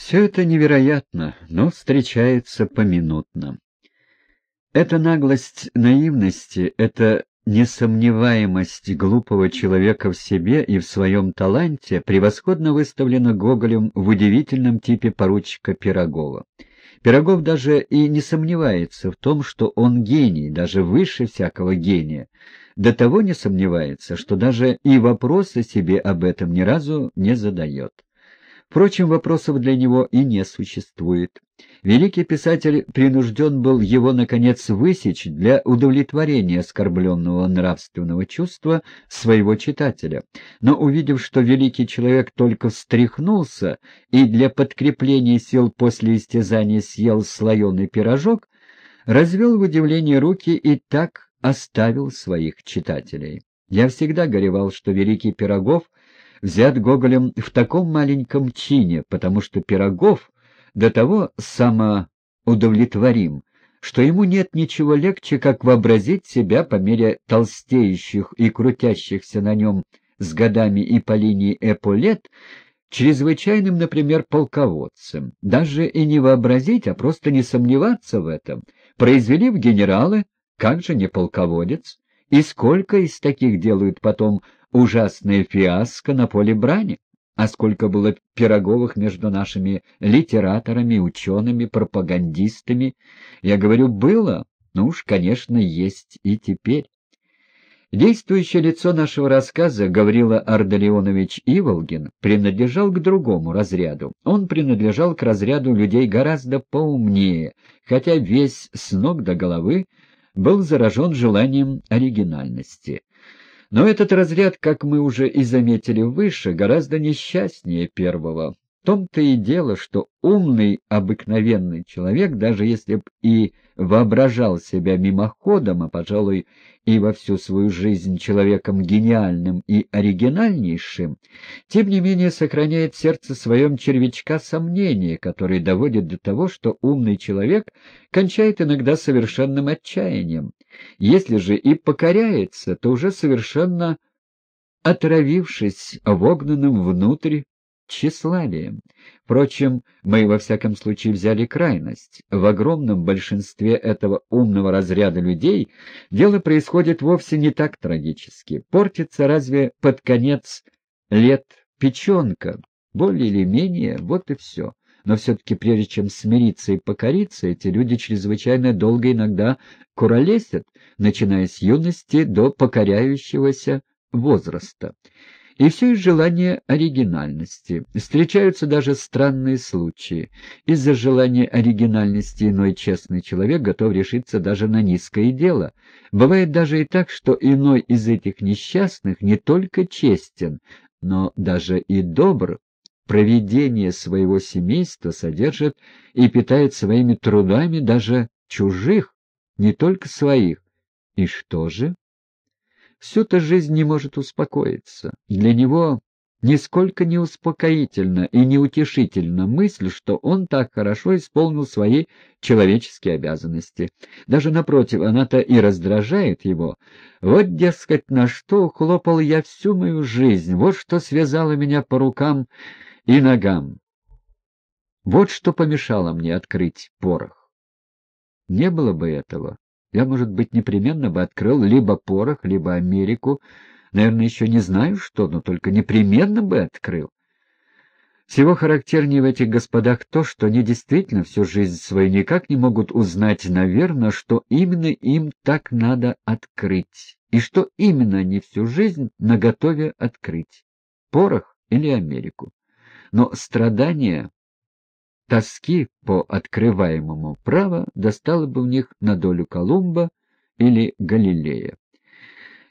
Все это невероятно, но встречается поминутно. Эта наглость наивности, эта несомневаемость глупого человека в себе и в своем таланте превосходно выставлена Гоголем в удивительном типе поручика Пирогова. Пирогов даже и не сомневается в том, что он гений, даже выше всякого гения. До того не сомневается, что даже и вопроса себе об этом ни разу не задает. Впрочем, вопросов для него и не существует. Великий писатель принужден был его, наконец, высечь для удовлетворения оскорбленного нравственного чувства своего читателя. Но увидев, что великий человек только встряхнулся и для подкрепления сил после истязания съел слоеный пирожок, развел в удивлении руки и так оставил своих читателей. Я всегда горевал, что великий Пирогов — взят Гоголем в таком маленьком чине, потому что Пирогов до того самоудовлетворим, что ему нет ничего легче, как вообразить себя по мере толстеющих и крутящихся на нем с годами и по линии эполет, чрезвычайным, например, полководцем. Даже и не вообразить, а просто не сомневаться в этом. Произвели в генералы, как же не полководец? И сколько из таких делают потом ужасное фиаско на поле брани. А сколько было пироговых между нашими литераторами, учеными, пропагандистами. Я говорю, было, ну уж, конечно, есть и теперь. Действующее лицо нашего рассказа, Гаврила Ардалионович Иволгин, принадлежал к другому разряду. Он принадлежал к разряду людей гораздо поумнее, хотя весь с ног до головы был заражен желанием оригинальности. Но этот разряд, как мы уже и заметили выше, гораздо несчастнее первого. В том-то и дело, что умный, обыкновенный человек, даже если б и воображал себя мимоходом, а, пожалуй, и во всю свою жизнь человеком гениальным и оригинальнейшим, тем не менее сохраняет в сердце своем червячка сомнения, который доводит до того, что умный человек кончает иногда совершенным отчаянием. Если же и покоряется, то уже совершенно отравившись вогнанным внутрь тщеславием. Впрочем, мы во всяком случае взяли крайность. В огромном большинстве этого умного разряда людей дело происходит вовсе не так трагически. Портится разве под конец лет печенка? Более или менее, вот и все. Но все-таки прежде чем смириться и покориться, эти люди чрезвычайно долго иногда куролесят, начиная с юности до покоряющегося возраста. И все из желания оригинальности. Встречаются даже странные случаи. Из-за желания оригинальности иной честный человек готов решиться даже на низкое дело. Бывает даже и так, что иной из этих несчастных не только честен, но даже и добр. Проведение своего семейства содержит и питает своими трудами даже чужих, не только своих. И что же? всю-то жизнь не может успокоиться. Для него нисколько не успокоительна и неутешительна мысль, что он так хорошо исполнил свои человеческие обязанности. Даже напротив, она-то и раздражает его. Вот, дескать, на что хлопал я всю мою жизнь, вот что связало меня по рукам и ногам. Вот что помешало мне открыть порох. Не было бы этого, я, может быть, непременно бы открыл либо порох, либо Америку. Наверное, еще не знаю что, но только непременно бы открыл. Всего характернее в этих господах то, что они действительно всю жизнь свою никак не могут узнать, наверное, что именно им так надо открыть, и что именно они всю жизнь наготове открыть — порох или Америку. Но страдания тоски по открываемому право достало бы в них на долю Колумба или Галилея.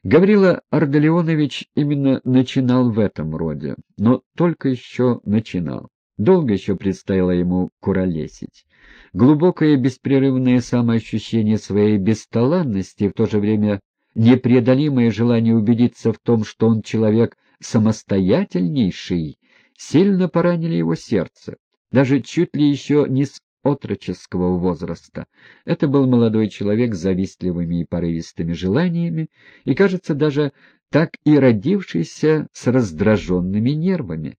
Гаврила Ардалионович именно начинал в этом роде, но только еще начинал. Долго еще предстояло ему куролесить. Глубокое беспрерывное самоощущение своей бесталанности в то же время непреодолимое желание убедиться в том, что он человек самостоятельнейший, сильно поранили его сердце даже чуть ли еще не с отроческого возраста. Это был молодой человек с завистливыми и порывистыми желаниями, и, кажется, даже так и родившийся с раздраженными нервами.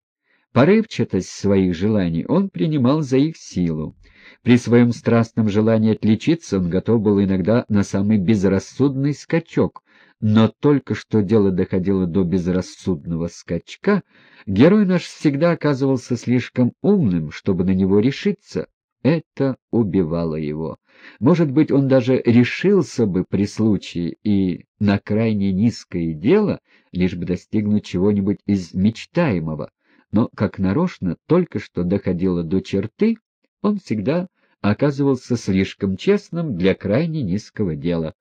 Порывчатость своих желаний он принимал за их силу. При своем страстном желании отличиться он готов был иногда на самый безрассудный скачок, но только что дело доходило до безрассудного скачка, герой наш всегда оказывался слишком умным, чтобы на него решиться. Это убивало его. Может быть, он даже решился бы при случае и на крайне низкое дело, лишь бы достигнуть чего-нибудь из мечтаемого, но, как нарочно, только что доходило до черты, он всегда оказывался слишком честным для крайне низкого дела.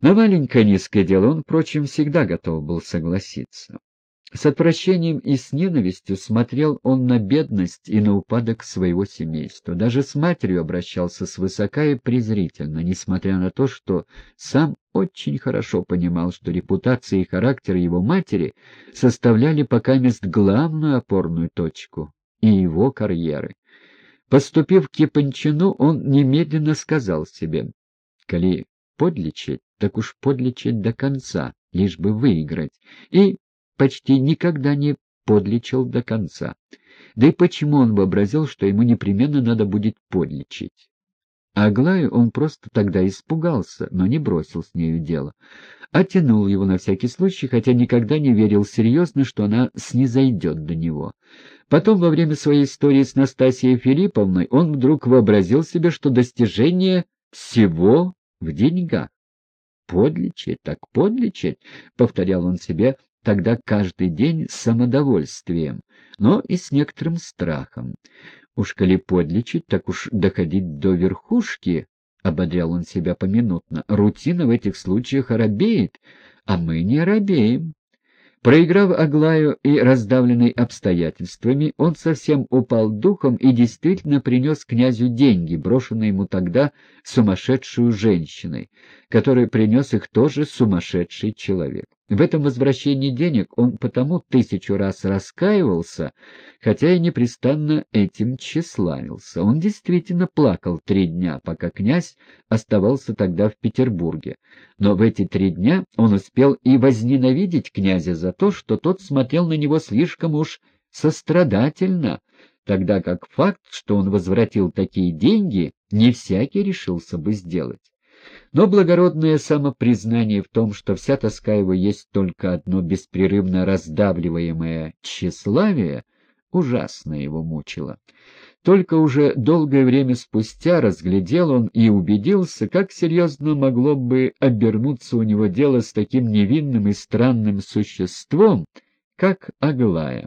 На маленькое низкое дело он, впрочем, всегда готов был согласиться. С отвращением и с ненавистью смотрел он на бедность и на упадок своего семейства. Даже с матерью обращался свысока и презрительно, несмотря на то, что сам очень хорошо понимал, что репутация и характер его матери составляли пока мест главную опорную точку и его карьеры. Поступив к Япончину, он немедленно сказал себе, «Коли подлечить, так уж подлечить до конца, лишь бы выиграть, и почти никогда не подлечил до конца. Да и почему он вообразил, что ему непременно надо будет подлечить? Аглаю он просто тогда испугался, но не бросил с нею дело. Оттянул его на всякий случай, хотя никогда не верил серьезно, что она снизойдет до него. Потом, во время своей истории с Настасьей Филипповной, он вдруг вообразил себе, что достижение всего в деньгах. «Подлечить, так подлечить», — повторял он себе, тогда каждый день с самодовольствием, но и с некоторым страхом. Уж коли подлечить, так уж доходить до верхушки, — ободрял он себя поминутно. Рутина в этих случаях оробеет, а мы не робеем. Проиграв Аглаю и раздавленный обстоятельствами, он совсем упал духом и действительно принес князю деньги, брошенные ему тогда сумасшедшую женщиной, которой принес их тоже сумасшедший человек. В этом возвращении денег он потому тысячу раз раскаивался, хотя и непрестанно этим тщеславился. Он действительно плакал три дня, пока князь оставался тогда в Петербурге. Но в эти три дня он успел и возненавидеть князя за то, что тот смотрел на него слишком уж сострадательно, тогда как факт, что он возвратил такие деньги, не всякий решился бы сделать. Но благородное самопризнание в том, что вся тоска его есть только одно беспрерывно раздавливаемое тщеславие, ужасно его мучило. Только уже долгое время спустя разглядел он и убедился, как серьезно могло бы обернуться у него дело с таким невинным и странным существом, как Аглая.